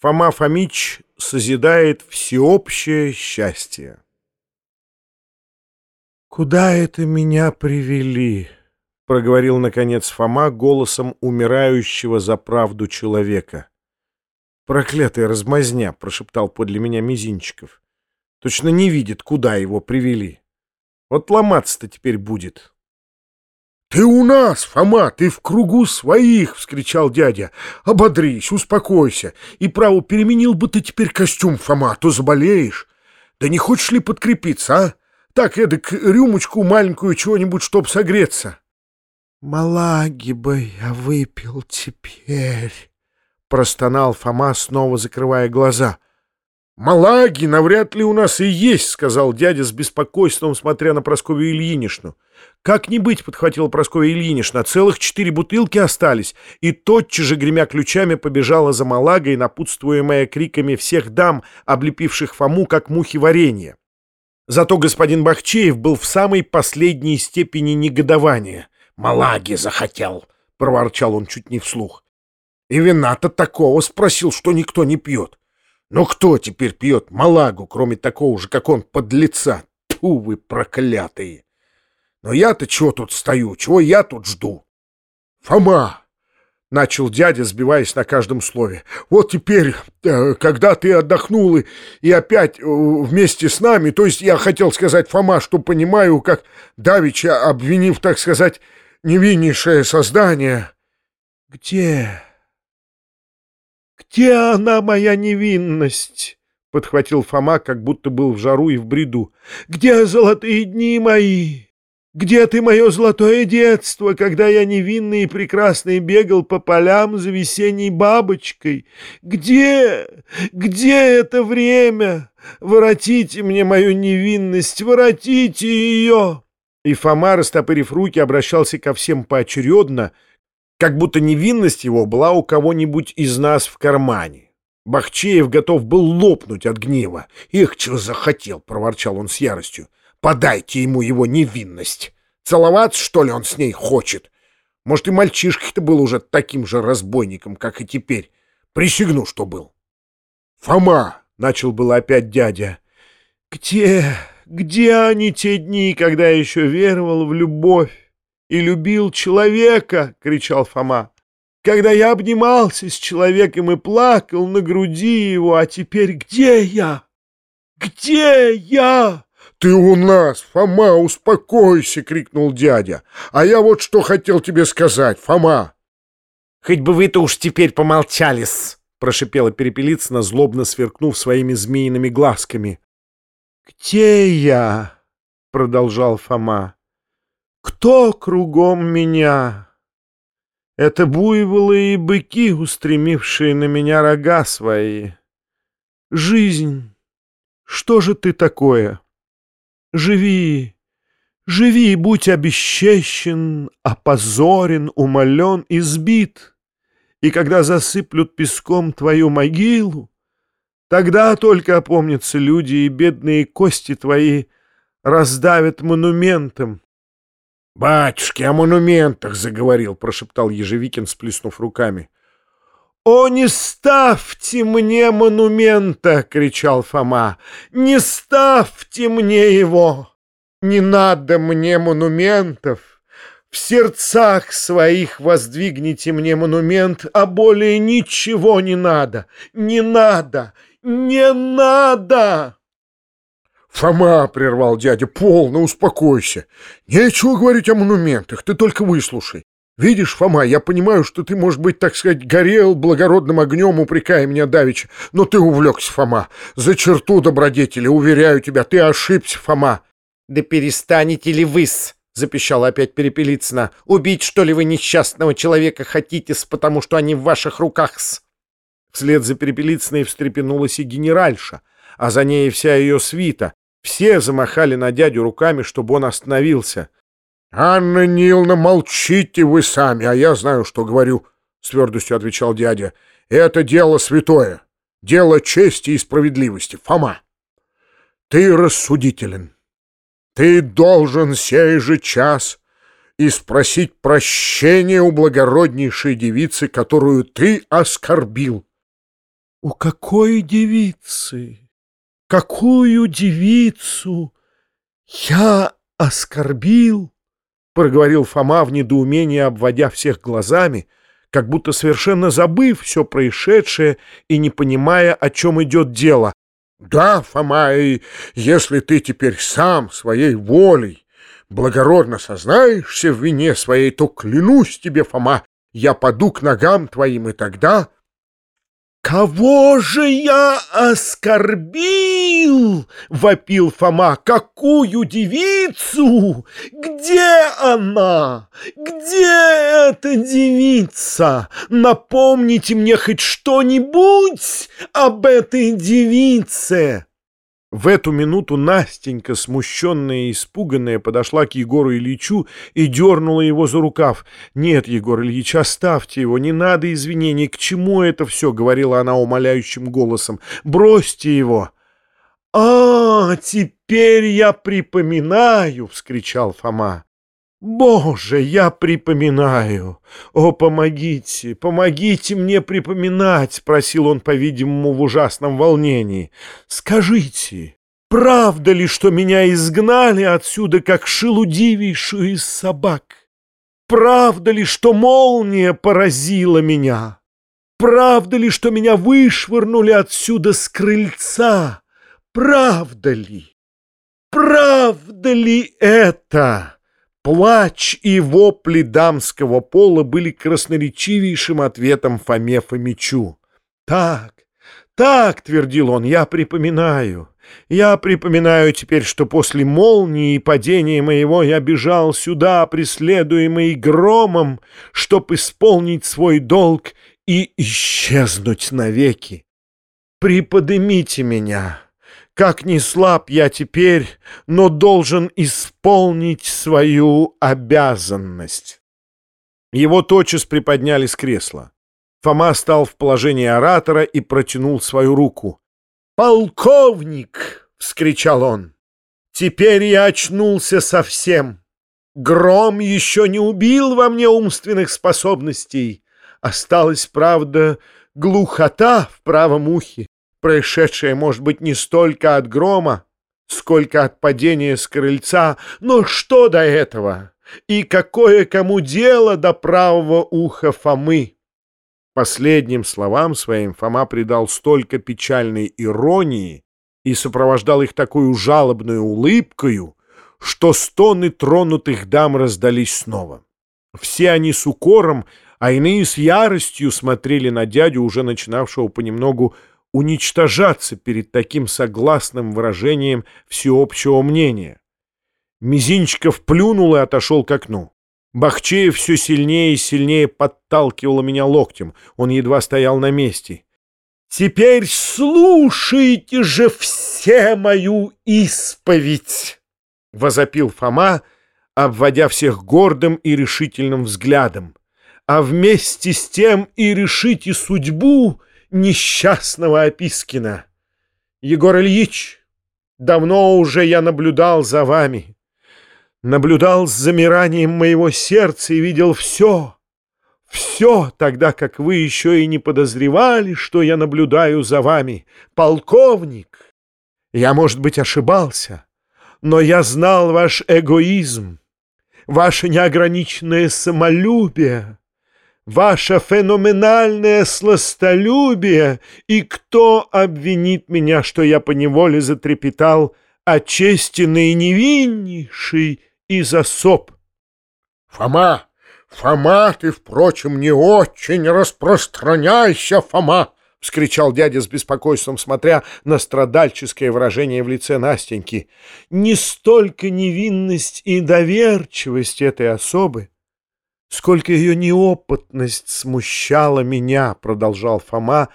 Фома Фомич созидает всеобщее счастье. «Куда это меня привели?» — проговорил, наконец, Фома голосом умирающего за правду человека. «Проклятая размазня!» — прошептал подле меня Мизинчиков. «Точно не видит, куда его привели. Вот ломаться-то теперь будет». «Ты у нас, Фома, ты в кругу своих!» — вскричал дядя. «Ободрись, успокойся. И право, переменил бы ты теперь костюм, Фома, а то заболеешь. Да не хочешь ли подкрепиться, а? Так, эдак, рюмочку маленькую чего-нибудь, чтоб согреться». «Малаги бы я выпил теперь», — простонал Фома, снова закрывая глаза. «Малаги навряд ли у нас и есть», — сказал дядя с беспокойством, смотря на Прасковью Ильинишну. «Как не быть», — подхватила Прасковья Ильинична, — «целых четыре бутылки остались». И тотчас же, гремя ключами, побежала за Малагой, напутствуемая криками всех дам, облепивших Фому, как мухи варенья. Зато господин Бахчеев был в самой последней степени негодования. «Малаги захотел», — проворчал он чуть не вслух. «И вина-то такого спросил, что никто не пьет». Но кто теперь пьет малагу, кроме такого же, как он, подлеца? Тьфу вы проклятые! Но я-то чего тут стою, чего я тут жду? Фома! — начал дядя, сбиваясь на каждом слове. «Вот теперь, э, когда ты отдохнул и, и опять э, вместе с нами, то есть я хотел сказать, Фома, что понимаю, как Давича, обвинив, так сказать, невиннейшее создание...» «Где?» «Где она, моя невинность?» — подхватил Фома, как будто был в жару и в бреду. «Где золотые дни мои? Где ты, мое золотое детство, когда я невинный и прекрасный бегал по полям за весенней бабочкой? Где? Где это время? Воротите мне мою невинность, воротите ее!» И Фома, растопырив руки, обращался ко всем поочередно — как будто невинность его была у кого-нибудь из нас в кармане. Бахчеев готов был лопнуть от гнева. «Эх, чего захотел!» — проворчал он с яростью. «Подайте ему его невинность! Целоваться, что ли, он с ней хочет? Может, и мальчишка-то был уже таким же разбойником, как и теперь. Присягну, что был». «Фома!» — начал было опять дядя. «Где, где они те дни, когда я еще веровал в любовь? и любил человека!» — кричал Фома. «Когда я обнимался с человеком и плакал на груди его, а теперь где я? Где я?» «Ты у нас, Фома, успокойся!» — крикнул дядя. «А я вот что хотел тебе сказать, Фома!» «Хоть бы вы-то уж теперь помолчались!» — прошипела Перепелицына, злобно сверкнув своими змеиными глазками. «Где я?» — продолжал Фома. Кто кругом меня? Это буйволы и быки, устремившие на меня рога свои. Жизнь, что же ты такое? Живи, живи, будь обесчещен, опозорен, умолен, избит. И когда засыплют песком твою могилу, тогда только опомнятся люди, и бедные кости твои раздавят монументом, «Батюшки, о монументах заговорил», — прошептал Ежевикин, сплеснув руками. «О, не ставьте мне монумента!» — кричал Фома. «Не ставьте мне его! Не надо мне монументов! В сердцах своих воздвигните мне монумент, а более ничего не надо! Не надо! Не надо!» «Фома!» — прервал дядя. «Полно, успокойся. Нечего говорить о монументах, ты только выслушай. Видишь, Фома, я понимаю, что ты, может быть, так сказать, горел благородным огнем, упрекая меня давеча, но ты увлекся, Фома. За черту добродетели, уверяю тебя, ты ошибся, Фома». «Да перестанете ли вы-с?» — запищала опять Перепелицына. «Убить, что ли, вы несчастного человека хотите-с, потому что они в ваших руках-с?» Вслед за Перепелицыной встрепенулась и генеральша, а за ней вся ее свита, все замахали на дядю руками, чтобы он остановился. — Анна Ниловна, молчите вы сами, а я знаю, что говорю, — с твердостью отвечал дядя. — Это дело святое, дело чести и справедливости. Фома, ты рассудителен. Ты должен сей же час и спросить прощения у благороднейшей девицы, которую ты оскорбил. У какой девицы? Какую девицу я оскорбил? Проговорил Фома в недоумении, обводя всех глазами, как будто совершенно забыв все происшедшее и не понимая, о чем идет дело. Да, Фома, и если ты теперь сам своей волей благородно сознаешься в вине своей, то клянусь тебе, Фома, я паду к ногам твоим, и тогда «Кого же я оскорбил?» — вопил Фома. «Какую девицу? Где она? Где эта девица? Напомните мне хоть что-нибудь об этой девице!» В эту минуту Настенька, смущенная и испуганная, подошла к Егору Ильичу и дернула его за рукав. «Нет, Егор Ильич, оставьте его, не надо извинений. К чему это все?» — говорила она умоляющим голосом. «Бросьте его!» «А, теперь я припоминаю!» — вскричал Фома. «Боже, я припоминаю! О, помогите, помогите мне припоминать!» — спросил он, по-видимому, в ужасном волнении. «Скажите, правда ли, что меня изгнали отсюда, как шелудивейшую из собак? Правда ли, что молния поразила меня? Правда ли, что меня вышвырнули отсюда с крыльца? Правда ли? Правда ли это?» Плач и вопли дамского пола были красноречивейшим ответом Фоме Фомичу. «Так, так», — твердил он, — «я припоминаю». Я припоминаю теперь, что после молнии и падения моего я бежал сюда, преследуемый громом, чтоб исполнить свой долг и исчезнуть навеки. Приподнимите меня, как ни слаб я теперь, но должен исполнить свою обязанность. Его тотчас приподняли с кресла. Фома стал в положении оратора и протянул свою руку. «Полковник!» — вскричал он. «Теперь я очнулся совсем. Гром еще не убил во мне умственных способностей. Осталась, правда, глухота в правом ухе. Происшедшее может быть не столько от грома, сколько от падения с крыльца, но что до этого? И какое кому дело до правого уха Фомы? Последним словам своим Фома придал столько печальной иронии и сопровождал их такой жалобной улыбкою, что стоны тронутых дам раздались снова. Все они с укором, а иные с яростью смотрели на дядю, уже начинавшего понемногу уничтожаться перед таким согласным выражением всеобщего мнения. Мизинчиков плюнул и отошел к окну. Бахчеев все сильнее и сильнее подталкивал меня локтем. Он едва стоял на месте. «Теперь слушайте же все мою исповедь!» — возопил Фома, обводя всех гордым и решительным взглядом. «А вместе с тем и решите судьбу несчастного Опискина. Егор Ильич, давно уже я наблюдал за вами, наблюдал с замиранием моего сердца и видел все, все, тогда как вы еще и не подозревали, что я наблюдаю за вами. Полковник, я, может быть, ошибался, но я знал ваш эгоизм, ваше неограниченное самолюбие, ваше феноменальное сластолюбие, и кто обвинит меня, что я поневоле затрепетал очестенный невиннейший из особ? Фома, Фома, ты, впрочем, не очень распространяйся, Фома! — вскричал дядя с беспокойством, смотря на страдальческое выражение в лице Настеньки. «Не столько невинность и доверчивость этой особы, Сколько ее неопытность смущала меня, продолжал Фома,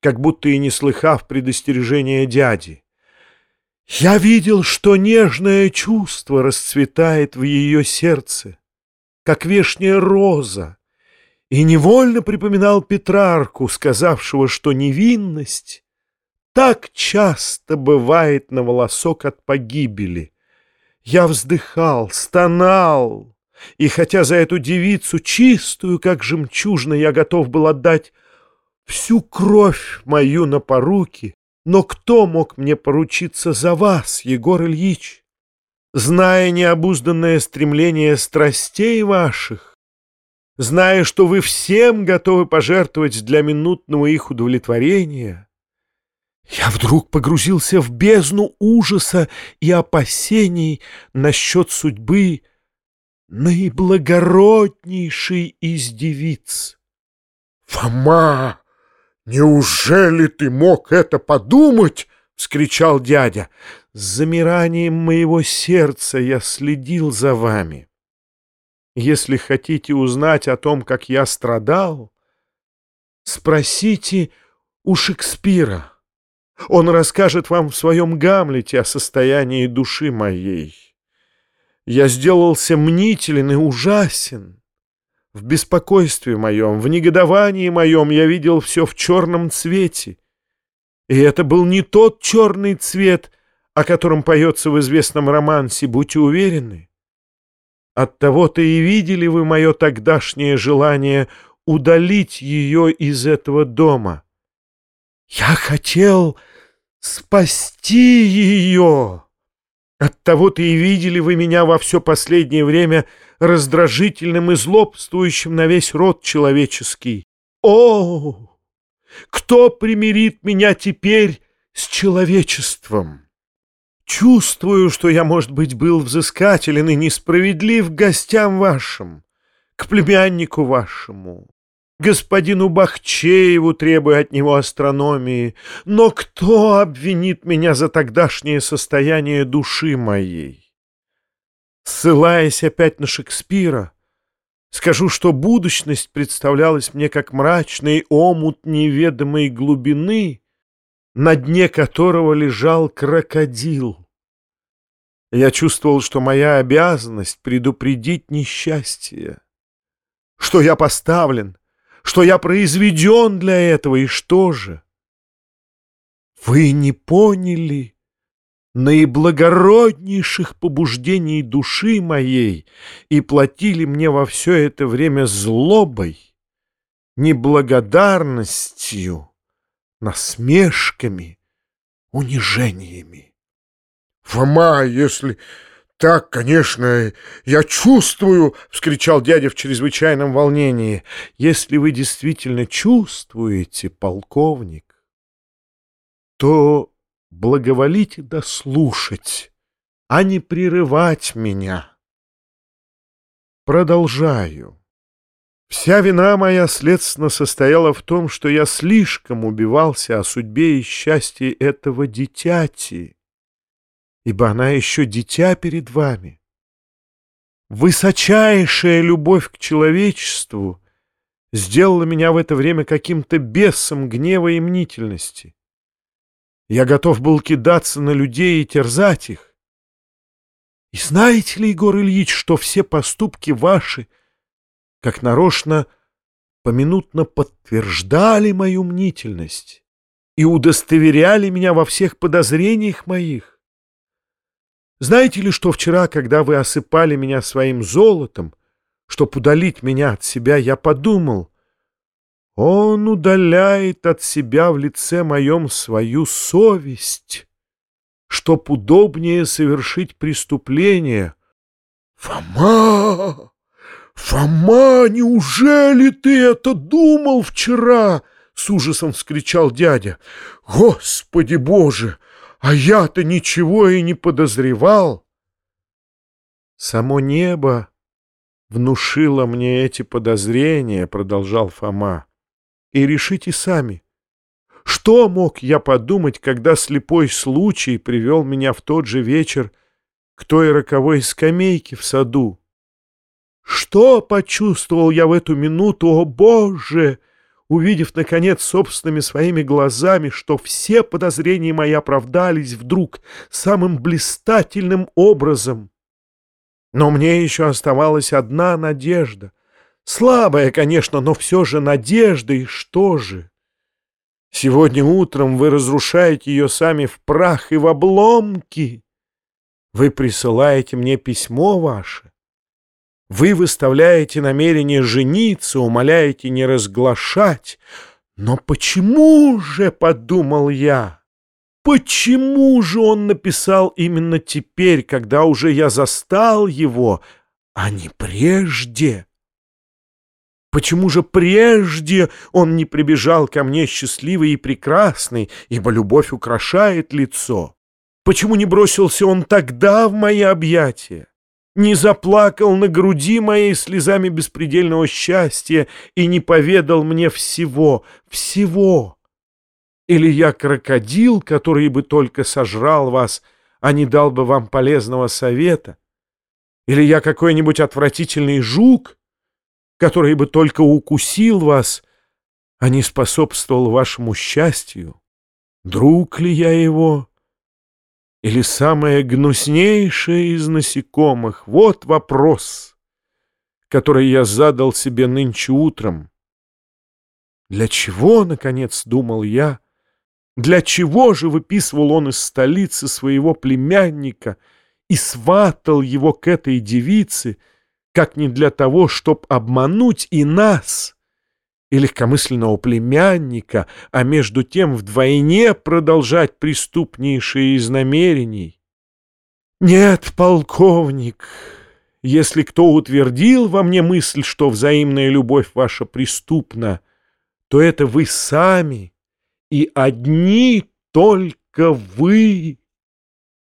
как будто и не слыхав предостережения дяди. Я видел, что нежное чувство расцветает в ее сердце, как вешняя роза, и невольно припоминал Петрарку, сказавшего, что невинность так часто бывает на волосок от погибели. Я вздыхал, стонал, и хотя за эту девицу чистую, как жемчужина, я готов был отдать всю кровь мою на поруки, но кто мог мне поручиться за вас, Егор Ильич? Зная необузданное стремление страстей ваших, зная, что вы всем готовы пожертвовать для минутного их удовлетворения, я вдруг погрузился в бездну ужаса и опасений насчет судьбы наиблагороднейшей из девиц. «Фома, неужели ты мог это подумать?» — вскричал дядя. «С замиранием моего сердца я следил за вами. Если хотите узнать о том, как я страдал, спросите у Шекспира». Он расскажет вам в своем Гамлете о состоянии души моей. Я сделался мнителен и ужасен. В беспокойстве моем, в негодовании моем я видел все в черном цвете. И это был не тот черный цвет, о котором поется в известном романсе, будьте уверены. Оттого-то и видели вы мое тогдашнее желание удалить ее из этого дома. Я хотел спасти ее. Оттого-то и видели вы меня во все последнее время раздражительным и злобствующим на весь род человеческий. О, кто примирит меня теперь с человечеством? Чувствую, что я, может быть, был взыскателен и несправедлив к гостям вашим, к племяннику вашему господину Бахчееву, требуя от него астрономии. Но кто обвинит меня за тогдашнее состояние души моей? Ссылаясь опять на Шекспира, скажу, что будущность представлялась мне как мрачный омут неведомой глубины, на дне которого лежал крокодил. Я чувствовал, что моя обязанность предупредить несчастье, что я поставлен — что я произведен для этого, и что же? Вы не поняли наиблагороднейших побуждений души моей и платили мне во все это время злобой, неблагодарностью, насмешками, унижениями. Фома, если так, конечно, я чувствую!» — вскричал дядя в чрезвычайном волнении. «Если вы действительно чувствуете, полковник, то благоволите дослушать, а не прерывать меня. Продолжаю. Вся вина моя, следственно, состояла в том, что я слишком убивался о судьбе и счастье этого дитяти» ибо она еще дитя перед вами. Высочайшая любовь к человечеству сделала меня в это время каким-то бесом гнева и мнительности. Я готов был кидаться на людей и терзать их. И знаете ли, Егор Ильич, что все поступки ваши, как нарочно, поминутно подтверждали мою мнительность и удостоверяли меня во всех подозрениях моих? Знаете ли, что вчера, когда вы осыпали меня своим золотом, чтоб удалить меня от себя, я подумал, он удаляет от себя в лице моем свою совесть, чтоб удобнее совершить преступление. Фома! Фома, неужели ты это думал вчера? С ужасом вскричал дядя. Господи Боже! А я-то ничего и не подозревал. Само небо внушило мне эти подозрения, продолжал Фома. И решите сами, что мог я подумать, когда слепой случай привел меня в тот же вечер к той роковой скамейке в саду? Что почувствовал я в эту минуту, о Боже! Увидев, наконец, собственными своими глазами, что все подозрения мои оправдались вдруг самым блистательным образом. Но мне еще оставалась одна надежда. Слабая, конечно, но все же надежда, и что же? Сегодня утром вы разрушаете ее сами в прах и в обломки. Вы присылаете мне письмо ваше. Вы выставляете намерение жениться, умоляете не разглашать. Но почему же, — подумал я, — почему же он написал именно теперь, когда уже я застал его, а не прежде? Почему же прежде он не прибежал ко мне счастливый и прекрасный, ибо любовь украшает лицо? Почему не бросился он тогда в мои объятия? Не заплакал на груди моей слезами беспредельного счастья и не поведал мне всего, всего? Или я крокодил, который бы только сожрал вас, а не дал бы вам полезного совета? Или я какой-нибудь отвратительный жук, который бы только укусил вас, а не способствовал вашему счастью? Друг ли я его? Или самое гнуснейшее из насекомых? Вот вопрос, который я задал себе нынче утром. Для чего, наконец, думал я, для чего же выписывал он из столицы своего племянника и сватал его к этой девице, как не для того, чтоб обмануть и нас, и легкомысленного племянника, а между тем вдвойне продолжать преступнейшие из намерений. Нет, полковник, если кто утвердил во мне мысль, что взаимная любовь ваша преступна, то это вы сами, и одни только вы.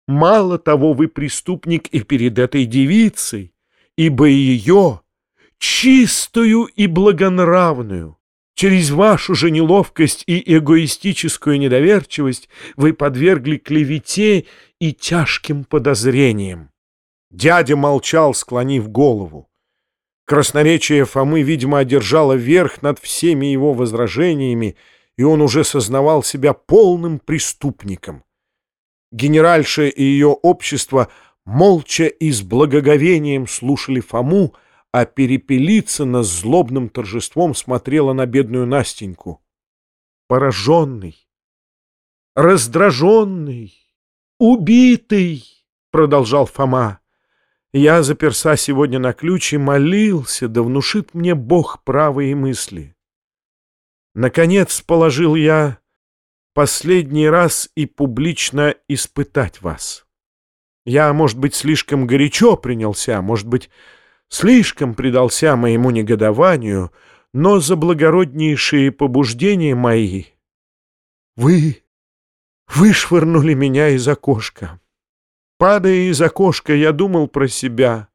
Мало того, вы преступник и перед этой девицей, ибо ее, чистую и благонравную, через вашу же неловкость и эгоистическую недоверчивость вы подвергли клевете и тяжким подозрениям. Дядя молчал, склонив голову. Красноречие Фомы, видимо, одержало верх над всеми его возражениями, и он уже сознавал себя полным преступником. Генеральша и ее общество — молча и с благоговением слушали Фому, а Перепелицына с злобным торжеством смотрела на бедную Настеньку. Пораженный, раздраженный, убитый, продолжал Фома. Я заперся сегодня на ключ и молился, да внушит мне Бог правые мысли. Наконец положил я последний раз и публично испытать вас. Я, может быть, слишком горячо принялся, может быть, слишком предался моему негодованию, но за благороднейшие побуждения мои вы вышвырнули меня из окошка. Падая из окошка, я думал про себя.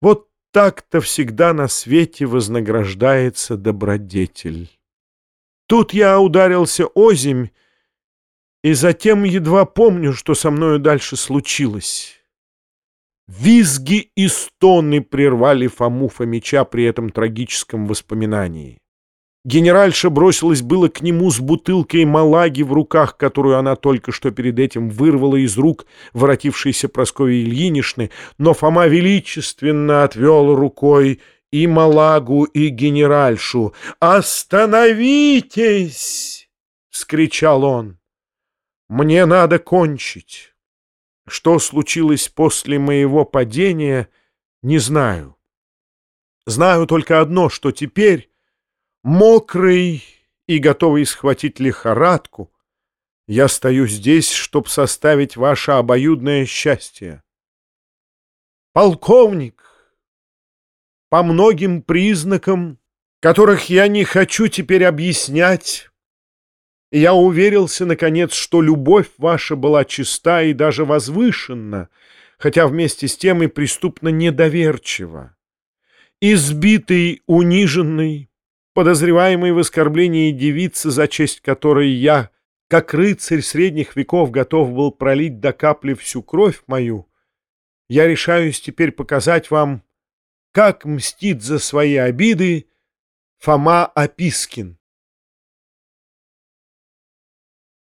Вот так-то всегда на свете вознаграждается добродетель. Тут я ударился озимь и затем едва помню, что со мною дальше случилось. Визги и стоны прервали Фому Фомича при этом трагическом воспоминании. Генеральша бросилась было к нему с бутылкой малаги в руках, которую она только что перед этим вырвала из рук воротившейся Прасковьи Ильиничны, но Фома величественно отвел рукой и малагу, и генеральшу. «Остановитесь!» — скричал он. Мне надо кончить. Что случилось после моего падения, не знаю. Знаю только одно, что теперь, мокрый и готовый схватить лихорадку, я стою здесь, чтоб составить ваше обоюдное счастье. Полковник, по многим признакам, которых я не хочу теперь объяснять, я уверился, наконец, что любовь ваша была чиста и даже возвышенна, хотя вместе с тем и преступно недоверчива. Избитый, униженный, подозреваемый в оскорблении девицы, за честь которой я, как рыцарь средних веков, готов был пролить до капли всю кровь мою, я решаюсь теперь показать вам, как мстит за свои обиды Фома Опискин.